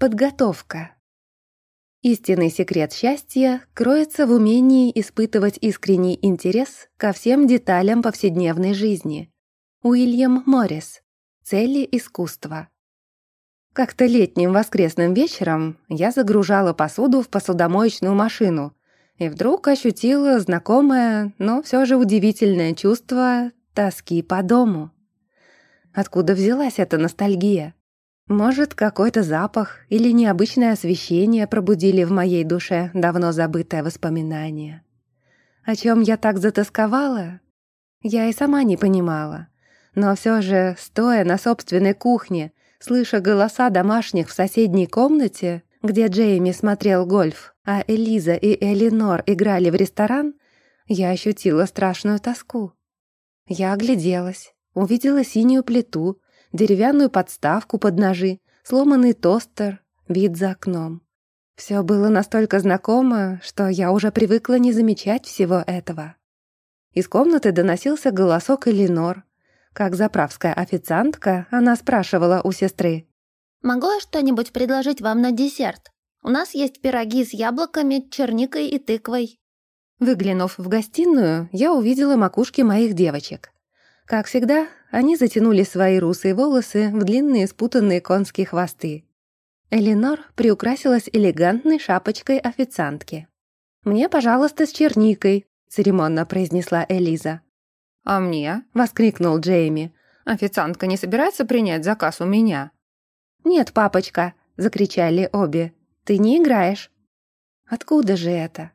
Подготовка. Истинный секрет счастья кроется в умении испытывать искренний интерес ко всем деталям повседневной жизни. Уильям Моррис. Цели искусства. Как-то летним воскресным вечером я загружала посуду в посудомоечную машину и вдруг ощутила знакомое, но все же удивительное чувство тоски по дому. Откуда взялась эта ностальгия? Может, какой-то запах или необычное освещение пробудили в моей душе давно забытое воспоминание. О чем я так затасковала? Я и сама не понимала. Но все же, стоя на собственной кухне, слыша голоса домашних в соседней комнате, где Джейми смотрел гольф, а Элиза и Элинор играли в ресторан, я ощутила страшную тоску. Я огляделась, увидела синюю плиту, деревянную подставку под ножи, сломанный тостер, вид за окном. Все было настолько знакомо, что я уже привыкла не замечать всего этого. Из комнаты доносился голосок Элинор. Как заправская официантка, она спрашивала у сестры. «Могу я что-нибудь предложить вам на десерт? У нас есть пироги с яблоками, черникой и тыквой». Выглянув в гостиную, я увидела макушки моих девочек. Как всегда, они затянули свои русые волосы в длинные спутанные конские хвосты. Эленор приукрасилась элегантной шапочкой официантки. «Мне, пожалуйста, с черникой», — церемонно произнесла Элиза. «А мне?» — воскликнул Джейми. «Официантка не собирается принять заказ у меня?» «Нет, папочка», — закричали обе. «Ты не играешь». «Откуда же это?»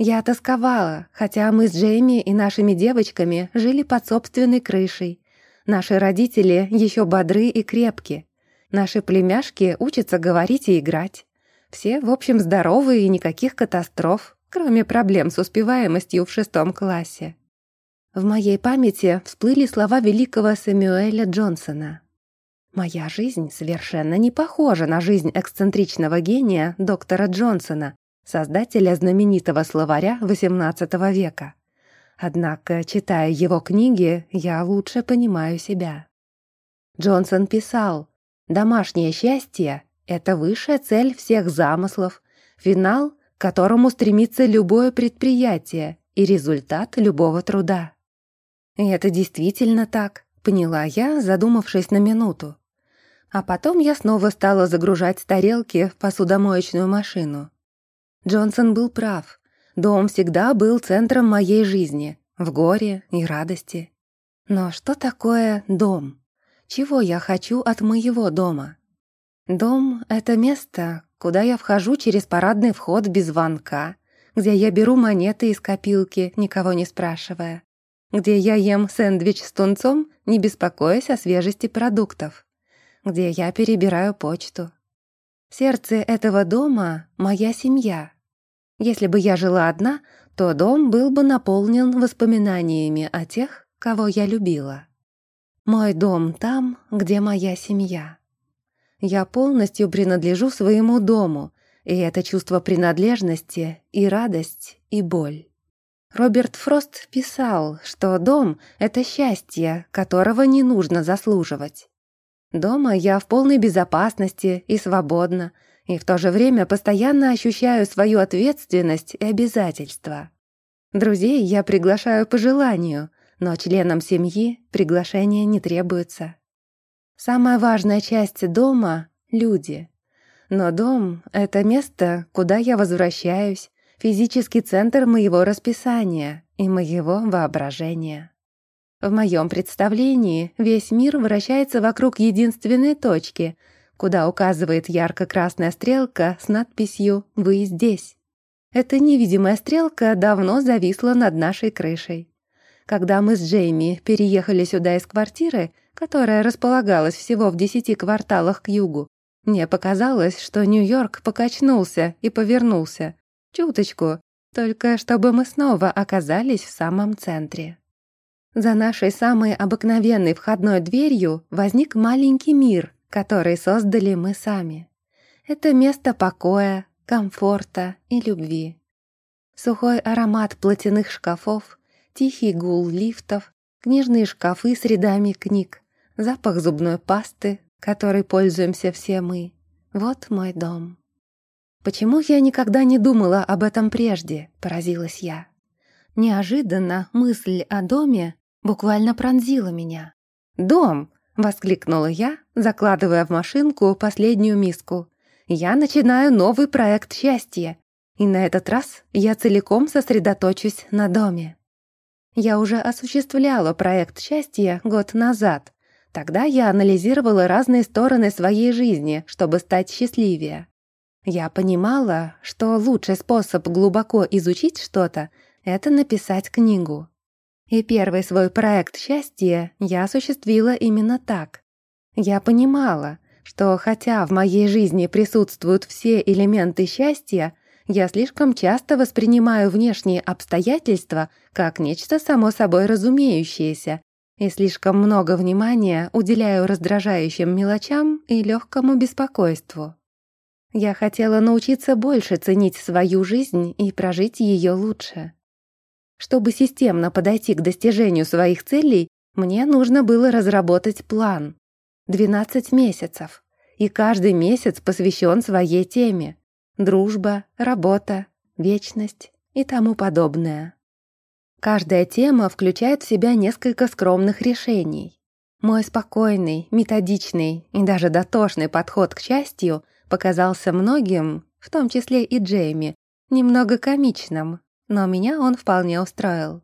Я тосковала, хотя мы с Джейми и нашими девочками жили под собственной крышей. Наши родители еще бодры и крепки. Наши племяшки учатся говорить и играть. Все, в общем, здоровы и никаких катастроф, кроме проблем с успеваемостью в шестом классе. В моей памяти всплыли слова великого Сэмюэля Джонсона. «Моя жизнь совершенно не похожа на жизнь эксцентричного гения доктора Джонсона, создателя знаменитого словаря XVIII века. Однако, читая его книги, я лучше понимаю себя. Джонсон писал, «Домашнее счастье — это высшая цель всех замыслов, финал, к которому стремится любое предприятие и результат любого труда». И это действительно так, поняла я, задумавшись на минуту. А потом я снова стала загружать тарелки в посудомоечную машину. Джонсон был прав. Дом всегда был центром моей жизни, в горе и радости. Но что такое дом? Чего я хочу от моего дома? Дом — это место, куда я вхожу через парадный вход без звонка, где я беру монеты из копилки, никого не спрашивая, где я ем сэндвич с тунцом, не беспокоясь о свежести продуктов, где я перебираю почту. Сердце этого дома — моя семья, если бы я жила одна, то дом был бы наполнен воспоминаниями о тех, кого я любила. Мой дом там, где моя семья. Я полностью принадлежу своему дому, и это чувство принадлежности и радость, и боль. Роберт Фрост писал, что дом — это счастье, которого не нужно заслуживать. Дома я в полной безопасности и свободна, и в то же время постоянно ощущаю свою ответственность и обязательства. Друзей я приглашаю по желанию, но членам семьи приглашения не требуется. Самая важная часть дома — люди. Но дом — это место, куда я возвращаюсь, физический центр моего расписания и моего воображения. В моем представлении весь мир вращается вокруг единственной точки — куда указывает ярко-красная стрелка с надписью «Вы здесь». Эта невидимая стрелка давно зависла над нашей крышей. Когда мы с Джейми переехали сюда из квартиры, которая располагалась всего в десяти кварталах к югу, мне показалось, что Нью-Йорк покачнулся и повернулся. Чуточку, только чтобы мы снова оказались в самом центре. За нашей самой обыкновенной входной дверью возник маленький мир, который создали мы сами. Это место покоя, комфорта и любви. Сухой аромат платяных шкафов, тихий гул лифтов, книжные шкафы с рядами книг, запах зубной пасты, которой пользуемся все мы, Вот мой дом. Почему я никогда не думала об этом прежде, поразилась я. Неожиданно мысль о доме буквально пронзила меня. «Дом!» — воскликнула я, закладывая в машинку последнюю миску. «Я начинаю новый проект счастья, и на этот раз я целиком сосредоточусь на доме». Я уже осуществляла проект счастья год назад. Тогда я анализировала разные стороны своей жизни, чтобы стать счастливее. Я понимала, что лучший способ глубоко изучить что-то — это написать книгу. И первый свой проект счастья я осуществила именно так. Я понимала, что хотя в моей жизни присутствуют все элементы счастья, я слишком часто воспринимаю внешние обстоятельства как нечто само собой разумеющееся и слишком много внимания уделяю раздражающим мелочам и легкому беспокойству. Я хотела научиться больше ценить свою жизнь и прожить ее лучше. Чтобы системно подойти к достижению своих целей, мне нужно было разработать план. 12 месяцев. И каждый месяц посвящен своей теме. Дружба, работа, вечность и тому подобное. Каждая тема включает в себя несколько скромных решений. Мой спокойный, методичный и даже дотошный подход к счастью показался многим, в том числе и Джейми, немного комичным, но меня он вполне устроил.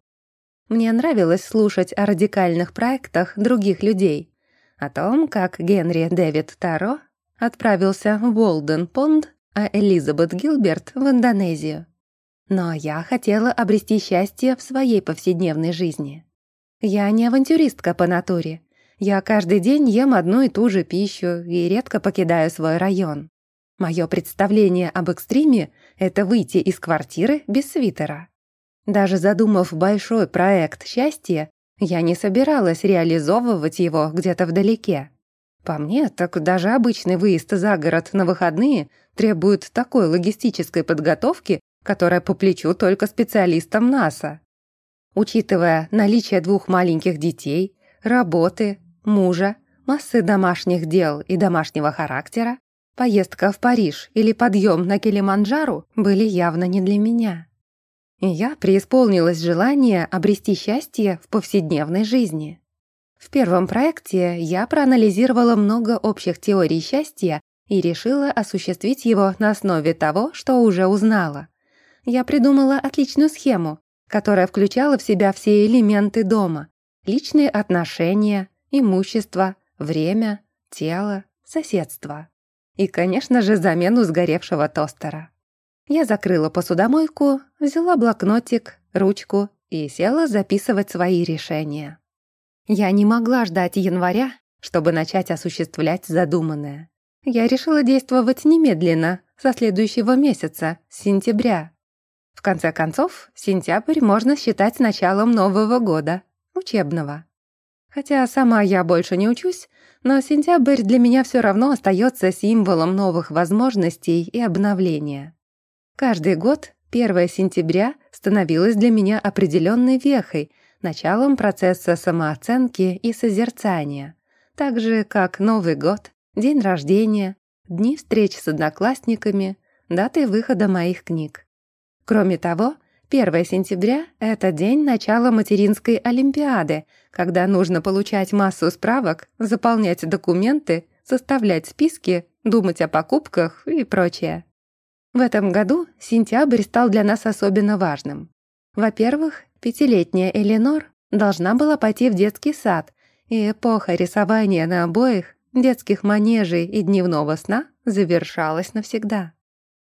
Мне нравилось слушать о радикальных проектах других людей, о том, как Генри Дэвид Таро отправился в Болден-Понд, а Элизабет Гилберт в Индонезию. Но я хотела обрести счастье в своей повседневной жизни. Я не авантюристка по натуре. Я каждый день ем одну и ту же пищу и редко покидаю свой район. Мое представление об экстриме — это выйти из квартиры без свитера. Даже задумав большой проект счастья, я не собиралась реализовывать его где-то вдалеке. По мне, так даже обычный выезд за город на выходные требует такой логистической подготовки, которая по плечу только специалистам НАСА. Учитывая наличие двух маленьких детей, работы, мужа, массы домашних дел и домашнего характера, Поездка в Париж или подъем на Килиманджару были явно не для меня. Я преисполнилась желание обрести счастье в повседневной жизни. В первом проекте я проанализировала много общих теорий счастья и решила осуществить его на основе того, что уже узнала. Я придумала отличную схему, которая включала в себя все элементы дома, личные отношения, имущество, время, тело, соседство. И, конечно же, замену сгоревшего тостера. Я закрыла посудомойку, взяла блокнотик, ручку и села записывать свои решения. Я не могла ждать января, чтобы начать осуществлять задуманное. Я решила действовать немедленно, со следующего месяца, сентября. В конце концов, сентябрь можно считать началом Нового года, учебного. Хотя сама я больше не учусь, но сентябрь для меня все равно остается символом новых возможностей и обновления. Каждый год 1 сентября становилось для меня определенной вехой, началом процесса самооценки и созерцания, так же, как Новый год, день рождения, дни встреч с одноклассниками, даты выхода моих книг. Кроме того, 1 сентября — это день начала материнской олимпиады, когда нужно получать массу справок, заполнять документы, составлять списки, думать о покупках и прочее. В этом году сентябрь стал для нас особенно важным. Во-первых, пятилетняя Эленор должна была пойти в детский сад, и эпоха рисования на обоих, детских манежей и дневного сна завершалась навсегда.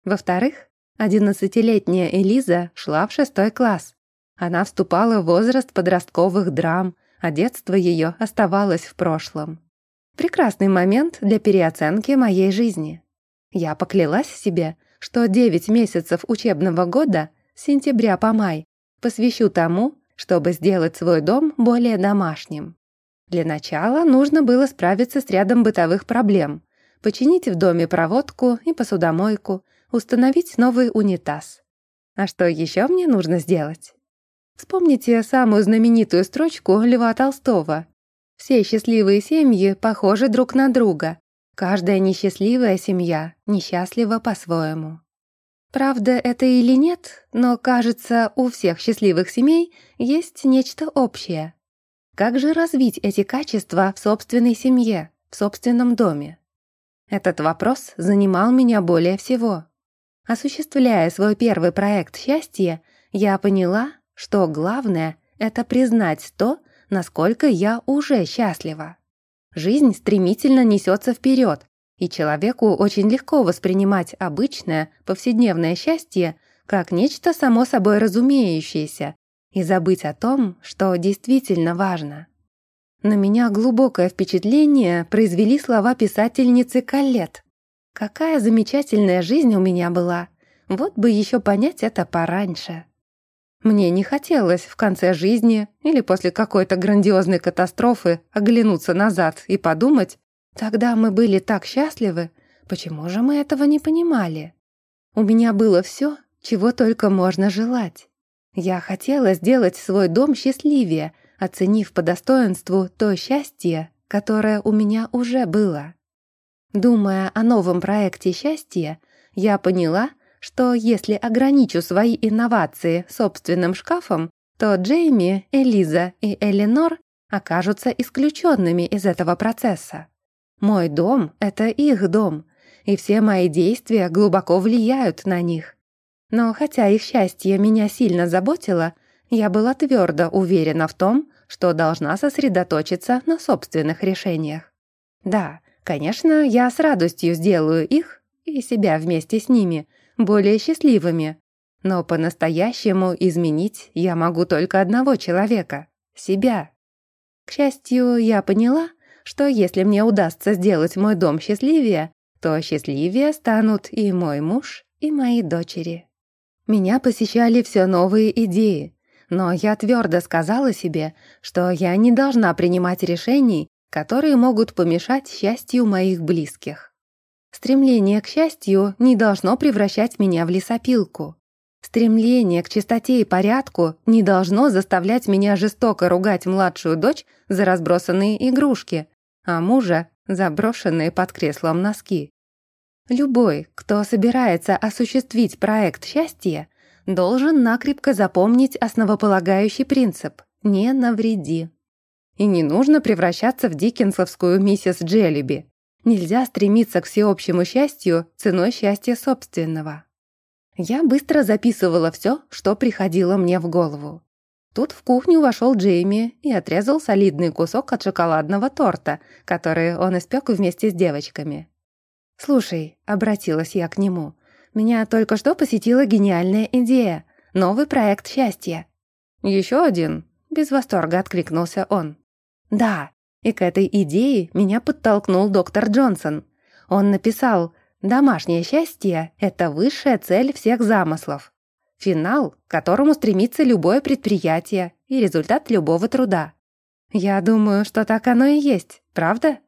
Во-вторых, Одиннадцатилетняя Элиза шла в шестой класс. Она вступала в возраст подростковых драм, а детство ее оставалось в прошлом. Прекрасный момент для переоценки моей жизни. Я поклялась себе, что девять месяцев учебного года, с сентября по май, посвящу тому, чтобы сделать свой дом более домашним. Для начала нужно было справиться с рядом бытовых проблем, починить в доме проводку и посудомойку, установить новый унитаз. А что еще мне нужно сделать? Вспомните самую знаменитую строчку Льва Толстого. «Все счастливые семьи похожи друг на друга. Каждая несчастливая семья несчастлива по-своему. Правда это или нет, но, кажется, у всех счастливых семей есть нечто общее. Как же развить эти качества в собственной семье, в собственном доме? Этот вопрос занимал меня более всего. Осуществляя свой первый проект счастья, я поняла, что главное — это признать то, насколько я уже счастлива. Жизнь стремительно несется вперед, и человеку очень легко воспринимать обычное, повседневное счастье как нечто само собой разумеющееся и забыть о том, что действительно важно. На меня глубокое впечатление произвели слова писательницы Каллет. Какая замечательная жизнь у меня была. Вот бы еще понять это пораньше. Мне не хотелось в конце жизни или после какой-то грандиозной катастрофы оглянуться назад и подумать, тогда мы были так счастливы, почему же мы этого не понимали? У меня было все, чего только можно желать. Я хотела сделать свой дом счастливее — оценив по достоинству то счастье, которое у меня уже было. Думая о новом проекте счастья, я поняла, что если ограничу свои инновации собственным шкафом, то Джейми, Элиза и Эленор окажутся исключенными из этого процесса. Мой дом — это их дом, и все мои действия глубоко влияют на них. Но хотя их счастье меня сильно заботило, я была твердо уверена в том, что должна сосредоточиться на собственных решениях. Да, конечно, я с радостью сделаю их и себя вместе с ними более счастливыми, но по-настоящему изменить я могу только одного человека — себя. К счастью, я поняла, что если мне удастся сделать мой дом счастливее, то счастливее станут и мой муж, и мои дочери. Меня посещали все новые идеи, но я твердо сказала себе, что я не должна принимать решений, которые могут помешать счастью моих близких. Стремление к счастью не должно превращать меня в лесопилку. Стремление к чистоте и порядку не должно заставлять меня жестоко ругать младшую дочь за разбросанные игрушки, а мужа за брошенные под креслом носки. Любой, кто собирается осуществить проект счастья, должен накрепко запомнить основополагающий принцип «не навреди». И не нужно превращаться в диккенсовскую миссис Джеллиби. Нельзя стремиться к всеобщему счастью ценой счастья собственного. Я быстро записывала все, что приходило мне в голову. Тут в кухню вошел Джейми и отрезал солидный кусок от шоколадного торта, который он испек вместе с девочками. «Слушай», — обратилась я к нему, меня только что посетила гениальная идея. Новый проект счастья». «Еще один?» — без восторга откликнулся он. «Да, и к этой идее меня подтолкнул доктор Джонсон. Он написал «Домашнее счастье — это высшая цель всех замыслов. Финал, к которому стремится любое предприятие и результат любого труда. Я думаю, что так оно и есть, правда?»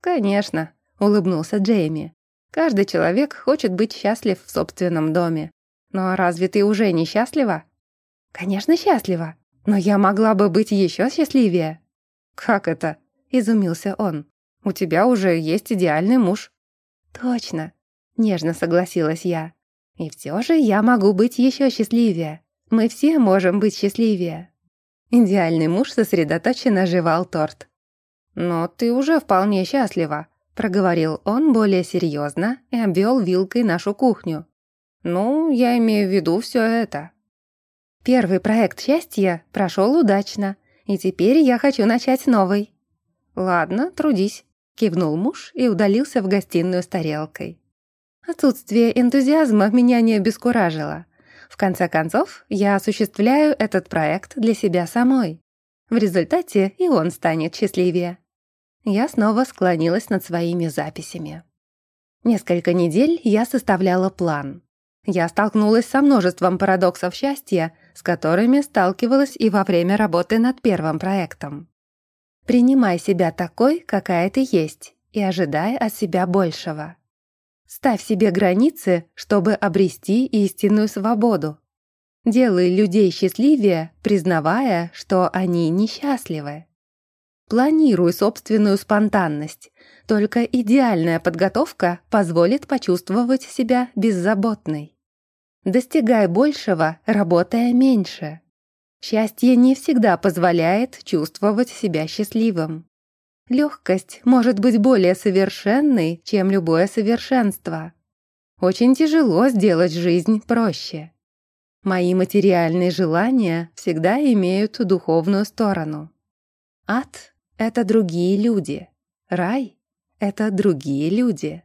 «Конечно», — улыбнулся Джейми. Каждый человек хочет быть счастлив в собственном доме. Но разве ты уже не счастлива? Конечно, счастлива. Но я могла бы быть еще счастливее. Как это? Изумился он. У тебя уже есть идеальный муж. Точно. Нежно согласилась я. И все же я могу быть еще счастливее. Мы все можем быть счастливее. Идеальный муж сосредоточенно жевал торт. «Но ты уже вполне счастлива», проговорил он более серьезно и обвел вилкой нашу кухню. «Ну, я имею в виду все это». «Первый проект счастья прошел удачно, и теперь я хочу начать новый». «Ладно, трудись», — кивнул муж и удалился в гостиную с тарелкой. Отсутствие энтузиазма меня не обескуражило. В конце концов, я осуществляю этот проект для себя самой. В результате и он станет счастливее. Я снова склонилась над своими записями. Несколько недель я составляла план. Я столкнулась со множеством парадоксов счастья, с которыми сталкивалась и во время работы над первым проектом. Принимай себя такой, какая ты есть, и ожидай от себя большего. Ставь себе границы, чтобы обрести истинную свободу. Делай людей счастливее, признавая, что они несчастливы. Планируй собственную спонтанность. Только идеальная подготовка позволит почувствовать себя беззаботной. Достигай большего, работая меньше. Счастье не всегда позволяет чувствовать себя счастливым. Легкость может быть более совершенной, чем любое совершенство. Очень тяжело сделать жизнь проще. Мои материальные желания всегда имеют духовную сторону. Ад — это другие люди. Рай — это другие люди.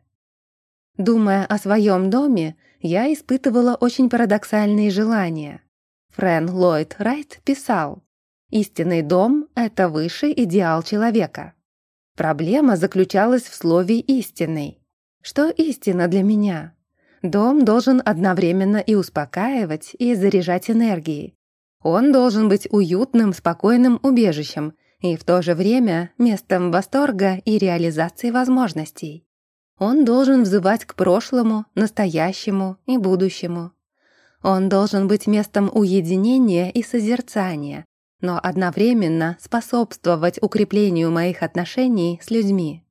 Думая о своем доме, я испытывала очень парадоксальные желания. Френ Ллойд Райт писал, «Истинный дом — это высший идеал человека». Проблема заключалась в слове «истинный». Что истина для меня? Дом должен одновременно и успокаивать, и заряжать энергией. Он должен быть уютным, спокойным убежищем и в то же время местом восторга и реализации возможностей. Он должен взывать к прошлому, настоящему и будущему. Он должен быть местом уединения и созерцания, но одновременно способствовать укреплению моих отношений с людьми.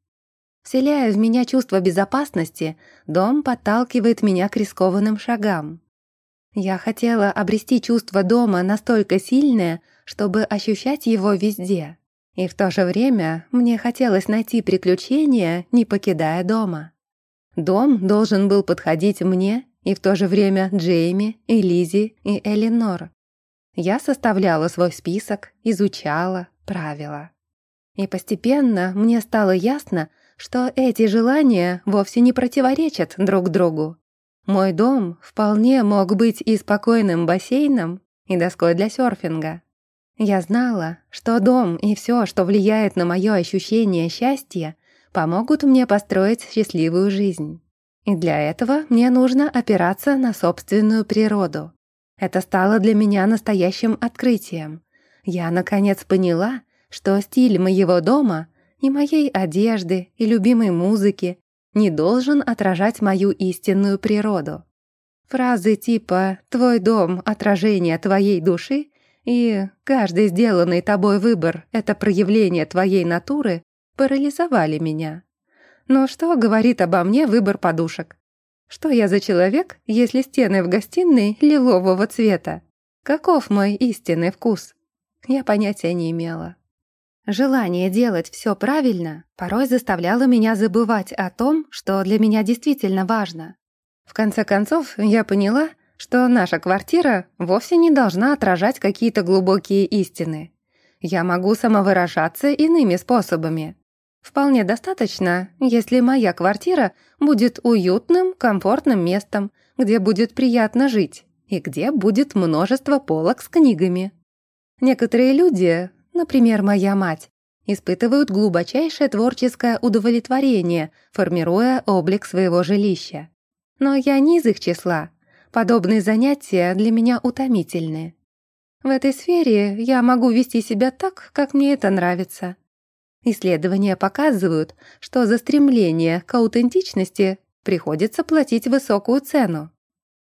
Вселяя в меня чувство безопасности, дом подталкивает меня к рискованным шагам. Я хотела обрести чувство дома настолько сильное, чтобы ощущать его везде. И в то же время мне хотелось найти приключения, не покидая дома. Дом должен был подходить мне и в то же время Джейми, и Лизи, и Элинор. Я составляла свой список, изучала, правила. И постепенно мне стало ясно, что эти желания вовсе не противоречат друг другу. Мой дом вполне мог быть и спокойным бассейном, и доской для серфинга. Я знала, что дом и все, что влияет на мое ощущение счастья, помогут мне построить счастливую жизнь. И для этого мне нужно опираться на собственную природу. Это стало для меня настоящим открытием. Я, наконец, поняла, что стиль моего дома и моей одежды, и любимой музыки не должен отражать мою истинную природу. Фразы типа «твой дом – отражение твоей души» и «каждый сделанный тобой выбор – это проявление твоей натуры» парализовали меня. Но что говорит обо мне выбор подушек? Что я за человек, если стены в гостиной лилового цвета? Каков мой истинный вкус? Я понятия не имела. Желание делать все правильно порой заставляло меня забывать о том, что для меня действительно важно. В конце концов, я поняла, что наша квартира вовсе не должна отражать какие-то глубокие истины. Я могу самовыражаться иными способами. Вполне достаточно, если моя квартира будет уютным, комфортным местом, где будет приятно жить и где будет множество полок с книгами. Некоторые люди например, моя мать, испытывают глубочайшее творческое удовлетворение, формируя облик своего жилища. Но я не из их числа. Подобные занятия для меня утомительны. В этой сфере я могу вести себя так, как мне это нравится. Исследования показывают, что за стремление к аутентичности приходится платить высокую цену.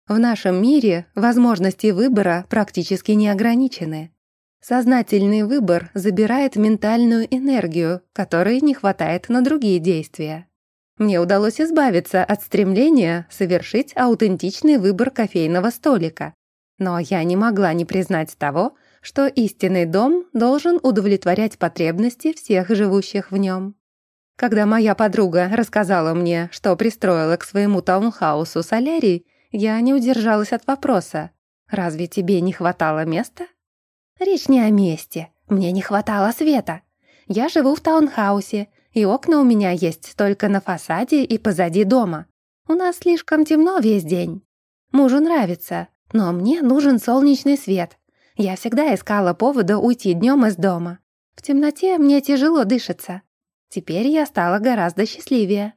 В нашем мире возможности выбора практически не ограничены. Сознательный выбор забирает ментальную энергию, которой не хватает на другие действия. Мне удалось избавиться от стремления совершить аутентичный выбор кофейного столика. Но я не могла не признать того, что истинный дом должен удовлетворять потребности всех живущих в нем. Когда моя подруга рассказала мне, что пристроила к своему таунхаусу солярий, я не удержалась от вопроса «Разве тебе не хватало места?» Речь не о месте. Мне не хватало света. Я живу в таунхаусе, и окна у меня есть только на фасаде и позади дома. У нас слишком темно весь день. Мужу нравится, но мне нужен солнечный свет. Я всегда искала повода уйти днем из дома. В темноте мне тяжело дышится. Теперь я стала гораздо счастливее.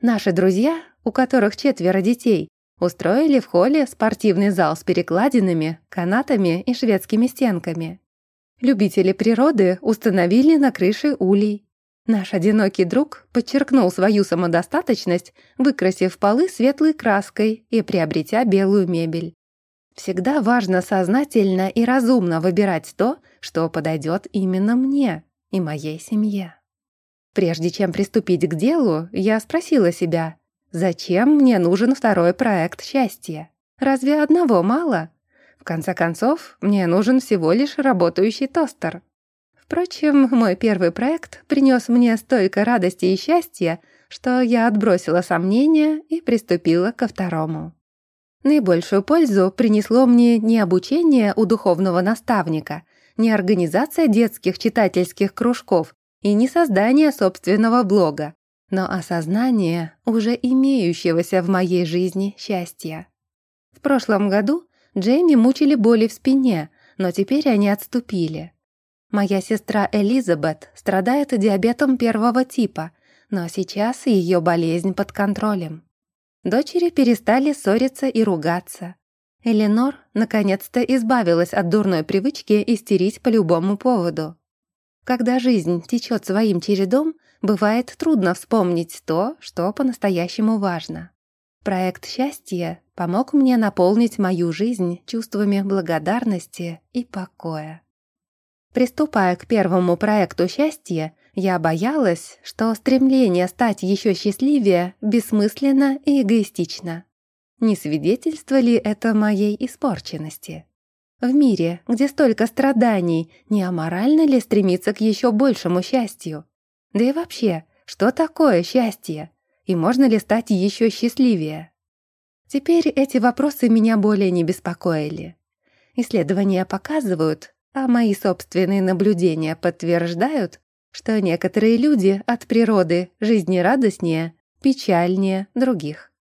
Наши друзья, у которых четверо детей, Устроили в холле спортивный зал с перекладинами, канатами и шведскими стенками. Любители природы установили на крыше улей. Наш одинокий друг подчеркнул свою самодостаточность, выкрасив полы светлой краской и приобретя белую мебель. Всегда важно сознательно и разумно выбирать то, что подойдет именно мне. и моей семье. Прежде чем приступить к делу, я спросила себя, зачем мне нужен второй проект счастья? Разве одного мало? В конце концов, мне нужен всего лишь работающий тостер. Впрочем, мой первый проект принес мне столько радости и счастья, что я отбросила сомнения и приступила ко второму. Наибольшую пользу принесло мне не обучение у духовного наставника, не организация детских читательских кружков и не создание собственного блога, но осознание уже имеющегося в моей жизни счастья. В прошлом году Джейми мучили боли в спине, но теперь они отступили. Моя сестра Элизабет страдает диабетом первого типа, но сейчас ее болезнь под контролем. Дочери перестали ссориться и ругаться. Эленор наконец-то избавилась от дурной привычки истерить по любому поводу. Когда жизнь течет своим чередом, бывает трудно вспомнить то, что по-настоящему важно. Проект счастья помог мне наполнить мою жизнь чувствами благодарности и покоя. Приступая к первому проекту счастья, я боялась, что стремление стать еще счастливее бессмысленно и эгоистично. Не свидетельство ли это моей испорченности? В мире, где столько страданий, не аморально ли стремиться к еще большему счастью? Да и вообще, что такое счастье? И можно ли стать еще счастливее? Теперь эти вопросы меня более не беспокоили. Исследования показывают, а мои собственные наблюдения подтверждают, что некоторые люди от природы жизнерадостнее, печальнее других.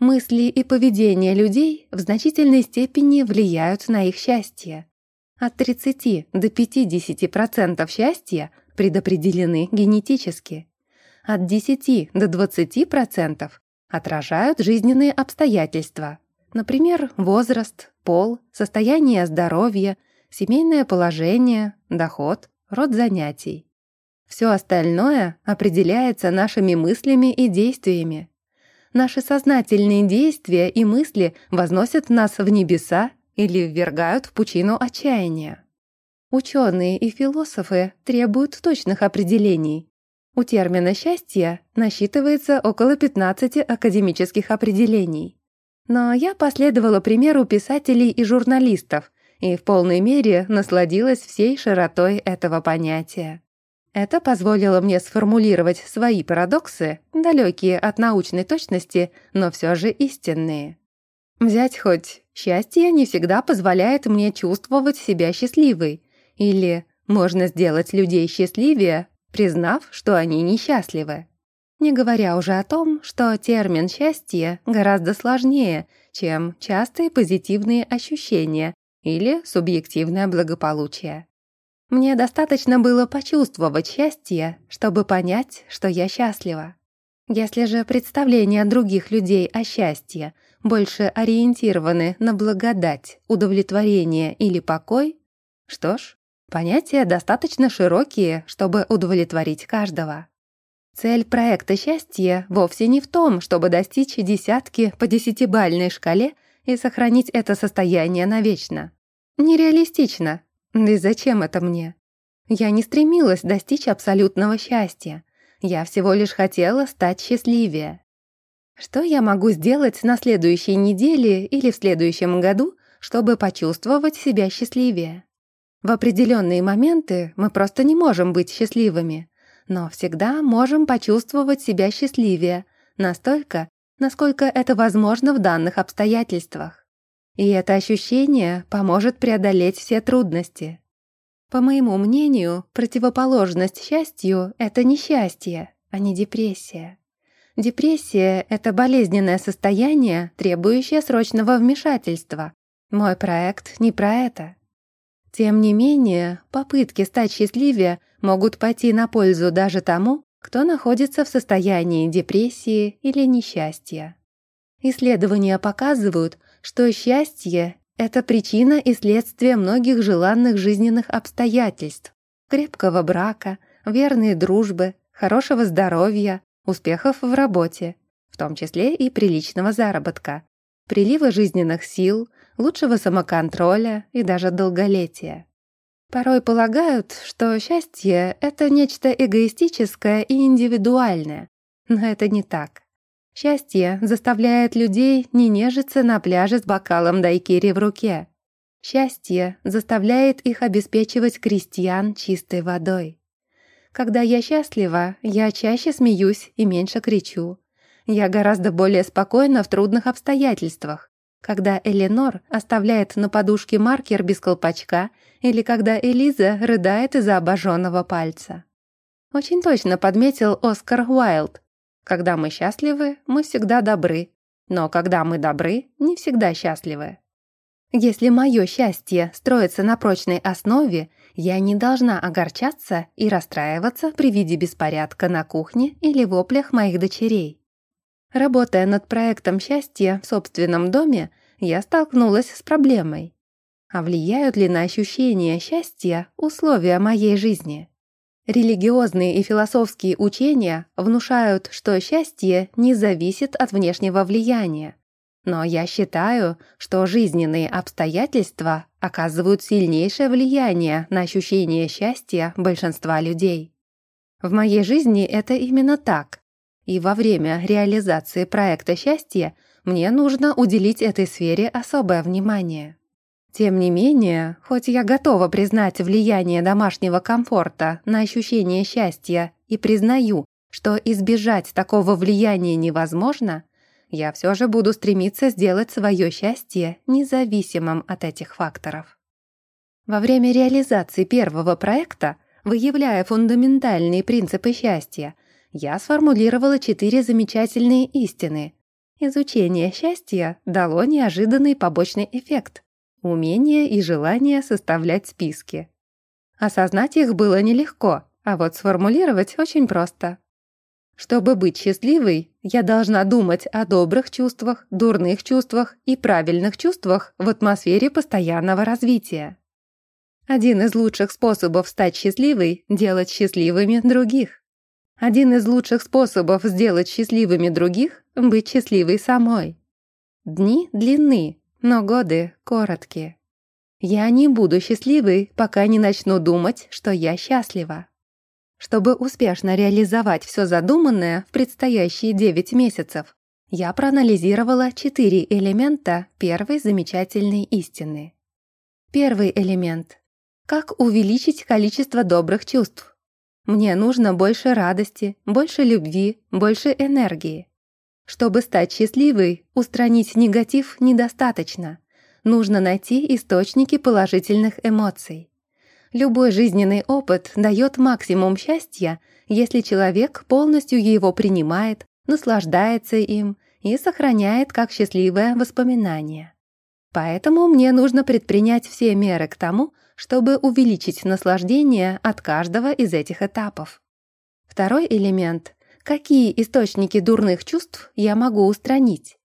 Мысли и поведение людей в значительной степени влияют на их счастье. От 30 до 50% счастья предопределены генетически. От 10 до 20% отражают жизненные обстоятельства, например, возраст, пол, состояние здоровья, семейное положение, доход, род занятий. Все остальное определяется нашими мыслями и действиями. Наши сознательные действия и мысли возносят нас в небеса или ввергают в пучину отчаяния. Ученые и философы требуют точных определений. У термина «счастье» насчитывается около 15 академических определений. Но я последовала примеру писателей и журналистов и в полной мере насладилась всей широтой этого понятия. Это позволило мне сформулировать свои парадоксы, далекие от научной точности, но все же истинные. Взять хоть «счастье не всегда позволяет мне чувствовать себя счастливой» или «можно сделать людей счастливее, признав, что они несчастливы». Не говоря уже о том, что термин «счастье» гораздо сложнее, чем частые позитивные ощущения или субъективное благополучие. Мне достаточно было почувствовать счастье, чтобы понять, что я счастлива. Если же представления других людей о счастье больше ориентированы на благодать, удовлетворение или покой, что ж, понятия достаточно широкие, чтобы удовлетворить каждого. Цель проекта счастья вовсе не в том, чтобы достичь десятки по десятибальной шкале и сохранить это состояние навечно. Нереалистично, да и зачем это мне? Я не стремилась достичь абсолютного счастья. Я всего лишь хотела стать счастливее. Что я могу сделать на следующей неделе или в следующем году, чтобы почувствовать себя счастливее? В определенные моменты мы просто не можем быть счастливыми, но всегда можем почувствовать себя счастливее, настолько, насколько это возможно в данных обстоятельствах. И это ощущение поможет преодолеть все трудности. По моему мнению, противоположность счастью — это несчастье, а не депрессия. Депрессия — это болезненное состояние, требующее срочного вмешательства. Мой проект не про это. Тем не менее, попытки стать счастливее могут пойти на пользу даже тому, кто находится в состоянии депрессии или несчастья. Исследования показывают, что счастье — это причина и следствие многих желанных жизненных обстоятельств, крепкого брака, верной дружбы, хорошего здоровья, успехов в работе, в том числе и приличного заработка, прилива жизненных сил, лучшего самоконтроля и даже долголетия. Порой полагают, что счастье — это нечто эгоистическое и индивидуальное. Но это не так. Счастье заставляет людей не нежиться на пляже с бокалом дайкири в руке. Счастье заставляет их обеспечивать крестьян чистой водой. Когда я счастлива, я чаще смеюсь и меньше кричу. Я гораздо более спокойна в трудных обстоятельствах, когда Эленор оставляет на подушке маркер без колпачка или когда Элиза рыдает из-за обожженного пальца. Очень точно подметил Оскар Уайлд. Когда мы счастливы, мы всегда добры, но когда мы добры, не всегда счастливы. Если мое счастье строится на прочной основе, я не должна огорчаться и расстраиваться при виде беспорядка на кухне или воплях моих дочерей. Работая над проектом счастья в собственном доме, я столкнулась с проблемой. А влияют ли на ощущение счастья условия моей жизни? Религиозные и философские учения внушают, что счастье не зависит от внешнего влияния. Но я считаю, что жизненные обстоятельства оказывают сильнейшее влияние на ощущение счастья большинства людей. В моей жизни это именно так. И во время реализации проекта счастья мне нужно уделить этой сфере особое внимание. Тем не менее, хоть я готова признать влияние домашнего комфорта на ощущение счастья и признаю, что избежать такого влияния невозможно, я все же буду стремиться сделать свое счастье независимым от этих факторов. Во время реализации первого проекта, выявляя фундаментальные принципы счастья, я сформулировала четыре замечательные истины. Изучение счастья дало неожиданный побочный эффект – умение и желание составлять списки. Осознать их было нелегко, а вот сформулировать очень просто. Чтобы быть счастливой, я должна думать о добрых чувствах, дурных чувствах и правильных чувствах в атмосфере постоянного развития. Один из лучших способов стать счастливой – делать счастливыми других. Один из лучших способов сделать счастливыми других – быть счастливой самой. Дни длинны, но годы короткие. Я не буду счастливой, пока не начну думать, что я счастлива. Чтобы успешно реализовать все задуманное в предстоящие 9 месяцев, я проанализировала четыре элемента первой замечательной истины. Первый элемент. Как увеличить количество добрых чувств? Мне нужно больше радости, больше любви, больше энергии. Чтобы стать счастливой, устранить негатив недостаточно. Нужно найти источники положительных эмоций. Любой жизненный опыт дает максимум счастья, если человек полностью его принимает, наслаждается им и сохраняет как счастливое воспоминание. Поэтому мне нужно предпринять все меры к тому, чтобы увеличить наслаждение от каждого из этих этапов. Второй элемент – какие источники дурных чувств я могу устранить?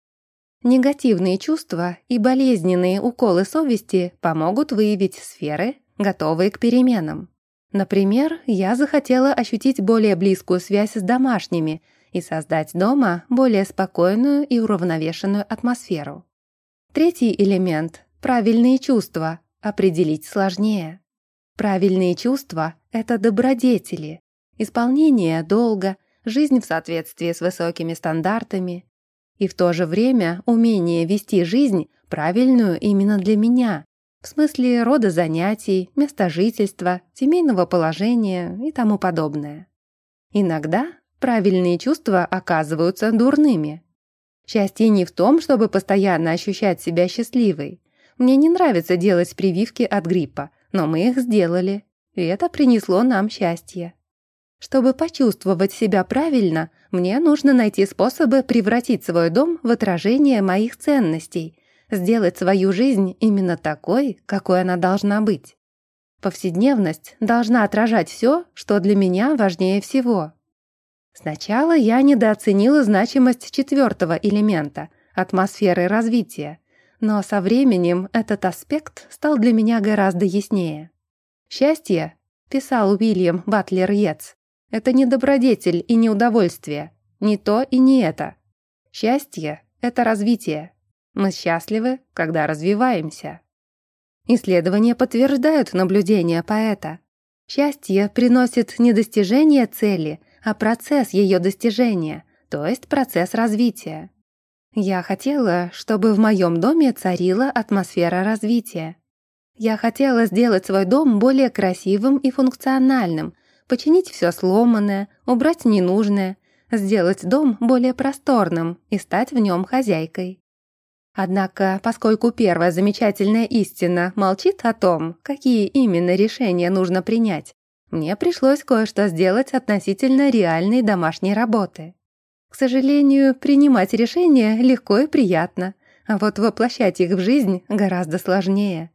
Негативные чувства и болезненные уколы совести помогут выявить сферы, готовые к переменам. Например, я захотела ощутить более близкую связь с домашними и создать дома более спокойную и уравновешенную атмосферу. Третий элемент – правильные чувства, определить сложнее. Правильные чувства — это добродетели, исполнение долга, жизнь в соответствии с высокими стандартами и в то же время умение вести жизнь правильную именно для меня, в смысле рода занятий, места жительства, семейного положения и тому подобное. Иногда правильные чувства оказываются дурными. Счастье не в том, чтобы постоянно ощущать себя счастливой, мне не нравится делать прививки от гриппа, но мы их сделали, и это принесло нам счастье. Чтобы почувствовать себя правильно, мне нужно найти способы превратить свой дом в отражение моих ценностей, сделать свою жизнь именно такой, какой она должна быть. Повседневность должна отражать все, что для меня важнее всего. Сначала я недооценила значимость четвертого элемента – атмосферы развития, но со временем этот аспект стал для меня гораздо яснее. «Счастье», — писал Уильям Батлер Йетс, — «это не добродетель и не удовольствие, не то и не это. Счастье — это развитие. Мы счастливы, когда развиваемся». Исследования подтверждают наблюдения поэта. Счастье приносит не достижение цели, а процесс ее достижения, то есть процесс развития. Я хотела, чтобы в моем доме царила атмосфера развития. Я хотела сделать свой дом более красивым и функциональным, починить все сломанное, убрать ненужное, сделать дом более просторным и стать в нем хозяйкой. Однако, поскольку первая замечательная истина молчит о том, какие именно решения нужно принять, мне пришлось кое-что сделать относительно реальной домашней работы. К сожалению, принимать решения легко и приятно, а вот воплощать их в жизнь гораздо сложнее.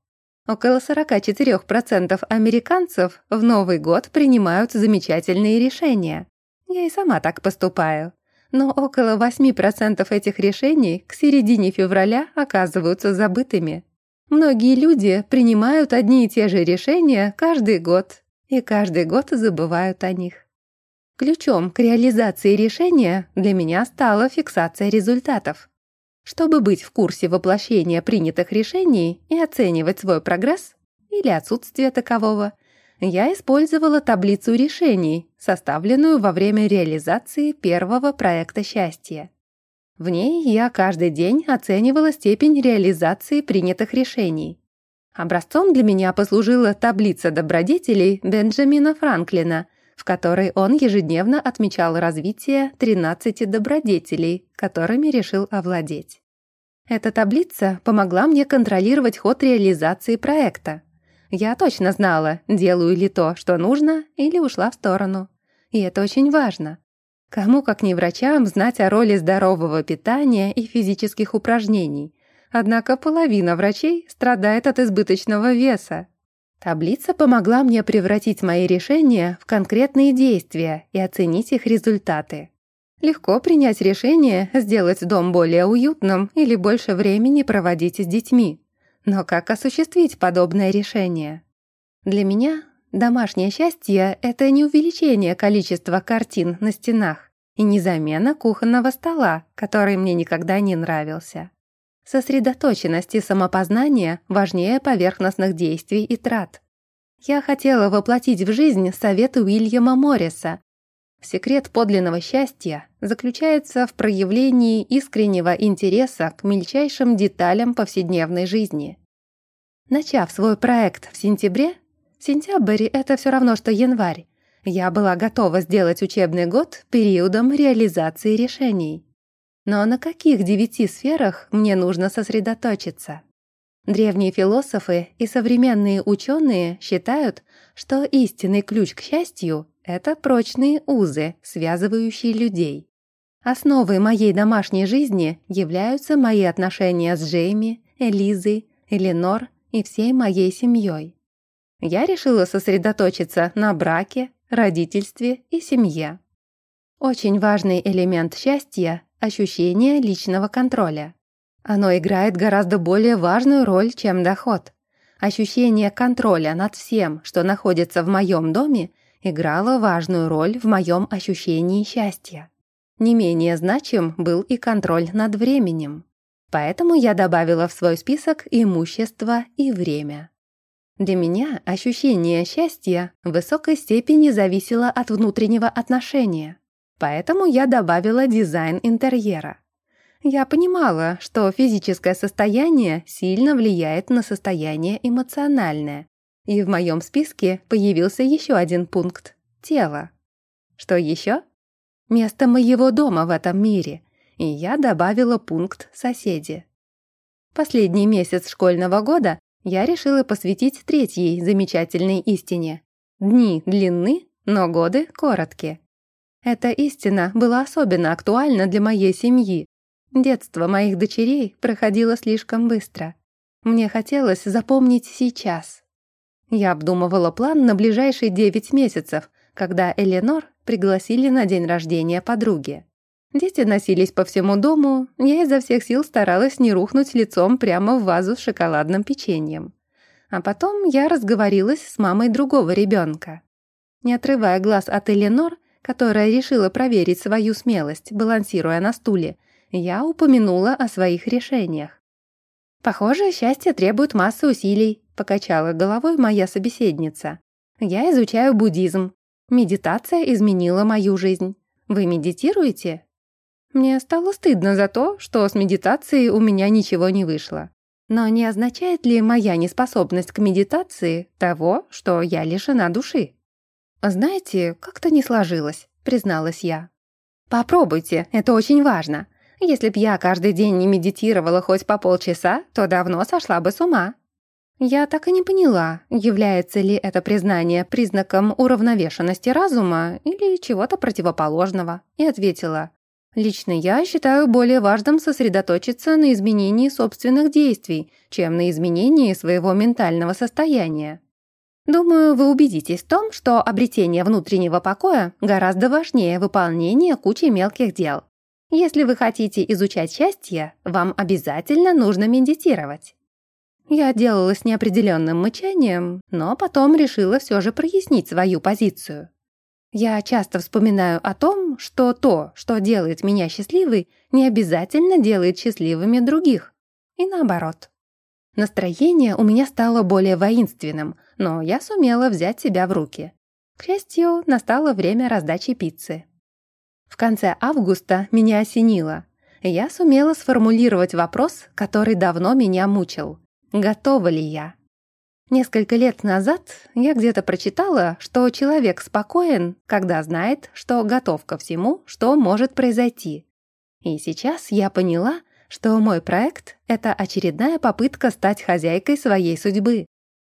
Около 44% американцев в Новый год принимают замечательные решения. Я и сама так поступаю но около 8% этих решений к середине февраля оказываются забытыми. Многие люди принимают одни и те же решения каждый год, и каждый год забывают о них. Ключом к реализации решения для меня стала фиксация результатов. Чтобы быть в курсе воплощения принятых решений и оценивать свой прогресс или отсутствие такового – я использовала таблицу решений, составленную во время реализации первого проекта счастья. В ней я каждый день оценивала степень реализации принятых решений. Образцом для меня послужила таблица добродетелей Бенджамина Франклина, в которой он ежедневно отмечал развитие 13 добродетелей, которыми решил овладеть. Эта таблица помогла мне контролировать ход реализации проекта. Я точно знала, делаю ли то, что нужно, или ушла в сторону. И это очень важно. Кому, как не врачам, знать о роли здорового питания и физических упражнений. Однако половина врачей страдает от избыточного веса. Таблица помогла мне превратить мои решения в конкретные действия и оценить их результаты. Легко принять решение сделать дом более уютным или больше времени проводить с детьми. Но как осуществить подобное решение? Для меня домашнее счастье — это не увеличение количества картин на стенах и не замена кухонного стола, который мне никогда не нравился. Сосредоточенность и самопознание важнее поверхностных действий и трат. Я хотела воплотить в жизнь совет Уильяма Морриса. Секрет подлинного счастья заключается в проявлении искреннего интереса к мельчайшим деталям повседневной жизни. Начав свой проект в сентябре, сентябрь — это все равно, что январь, я была готова сделать учебный год периодом реализации решений. Но на каких девяти сферах мне нужно сосредоточиться? Древние философы и современные ученые считают, что истинный ключ к счастью — это прочные узы, связывающие людей. Основой моей домашней жизни являются мои отношения с Джейми, Элизой, Эленор и всей моей семьей. Я решила сосредоточиться на браке, родительстве и семье. Очень важный элемент счастья – ощущение личного контроля. Оно играет гораздо более важную роль, чем доход. Ощущение контроля над всем, что находится в моем доме, играло важную роль в моем ощущении счастья. Не менее значим был и контроль над временем. Поэтому я добавила в свой список имущество и время. Для меня ощущение счастья в высокой степени зависело от внутреннего отношения. Поэтому я добавила дизайн интерьера. Я понимала, что физическое состояние сильно влияет на состояние эмоциональное. И в моем списке появился еще один пункт – тело. Что еще? Место моего дома в этом мире – и я добавила пункт «соседи». Последний месяц школьного года я решила посвятить третьей замечательной истине. Дни длинны, но годы короткие. Эта истина была особенно актуальна для моей семьи. Детство моих дочерей проходило слишком быстро. Мне хотелось запомнить сейчас. Я обдумывала план на ближайшие девять месяцев, когда Эленор пригласили на день рождения подруги. Дети носились по всему дому, я изо всех сил старалась не рухнуть лицом прямо в вазу с шоколадным печеньем. А потом я разговорилась с мамой другого ребенка. Не отрывая глаз от Эленор, которая решила проверить свою смелость, балансируя на стуле, я упомянула о своих решениях. Похоже, счастье требует массы усилий, покачала головой моя собеседница. Я изучаю буддизм. Медитация изменила мою жизнь. Вы медитируете? Мне стало стыдно за то, что с медитацией у меня ничего не вышло. Но не означает ли моя неспособность к медитации того, что я лишена души? «Знаете, как-то не сложилось», — призналась я. «Попробуйте, это очень важно. Если б я каждый день не медитировала хоть по полчаса, то давно сошла бы с ума». Я так и не поняла, является ли это признание признаком уравновешенности разума или чего-то противоположного, и ответила, «Лично я считаю более важным сосредоточиться на изменении собственных действий, чем на изменении своего ментального состояния. Думаю, вы убедитесь в том, что обретение внутреннего покоя гораздо важнее выполнения кучи мелких дел. Если вы хотите изучать счастье, вам обязательно нужно медитировать. Я делалась неопределенным мычанием, но потом решила все же прояснить свою позицию. Я часто вспоминаю о том, что то, что делает меня счастливой, не обязательно делает счастливыми других. И наоборот. Настроение у меня стало более воинственным, но я сумела взять себя в руки. К счастью, настало время раздачи пиццы. В конце августа меня осенило. Я сумела сформулировать вопрос, который давно меня мучил. Готова ли я? Несколько лет назад я где-то прочитала, что человек спокоен, когда знает, что готов ко всему, что может произойти. И сейчас я поняла, что мой проект — это очередная попытка стать хозяйкой своей судьбы.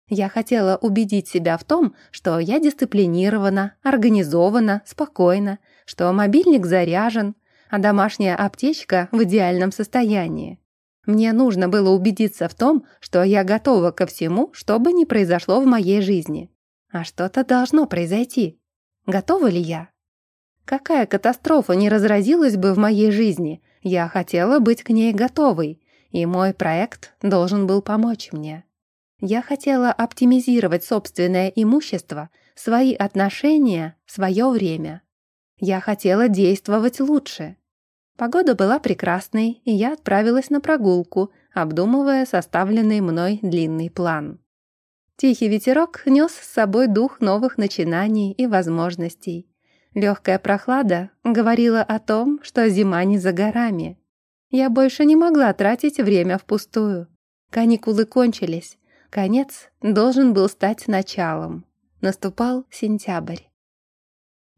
Я хотела убедить себя в том, что я дисциплинирована, организована, спокойна, что мобильник заряжен, а домашняя аптечка в идеальном состоянии. Мне нужно было убедиться в том, что я готова ко всему, что бы ни произошло в моей жизни. А что-то должно произойти. Готова ли я? Какая катастрофа не разразилась бы в моей жизни, я хотела быть к ней готовой, и мой проект должен был помочь мне. Я хотела оптимизировать собственное имущество, свои отношения, свое время. Я хотела действовать лучше. Погода была прекрасной, и я отправилась на прогулку, обдумывая составленный мной длинный план. Тихий ветерок нес с собой дух новых начинаний и возможностей. Легкая прохлада говорила о том, что зима не за горами. Я больше не могла тратить время впустую. Каникулы кончились. Конец должен был стать началом. Наступал сентябрь.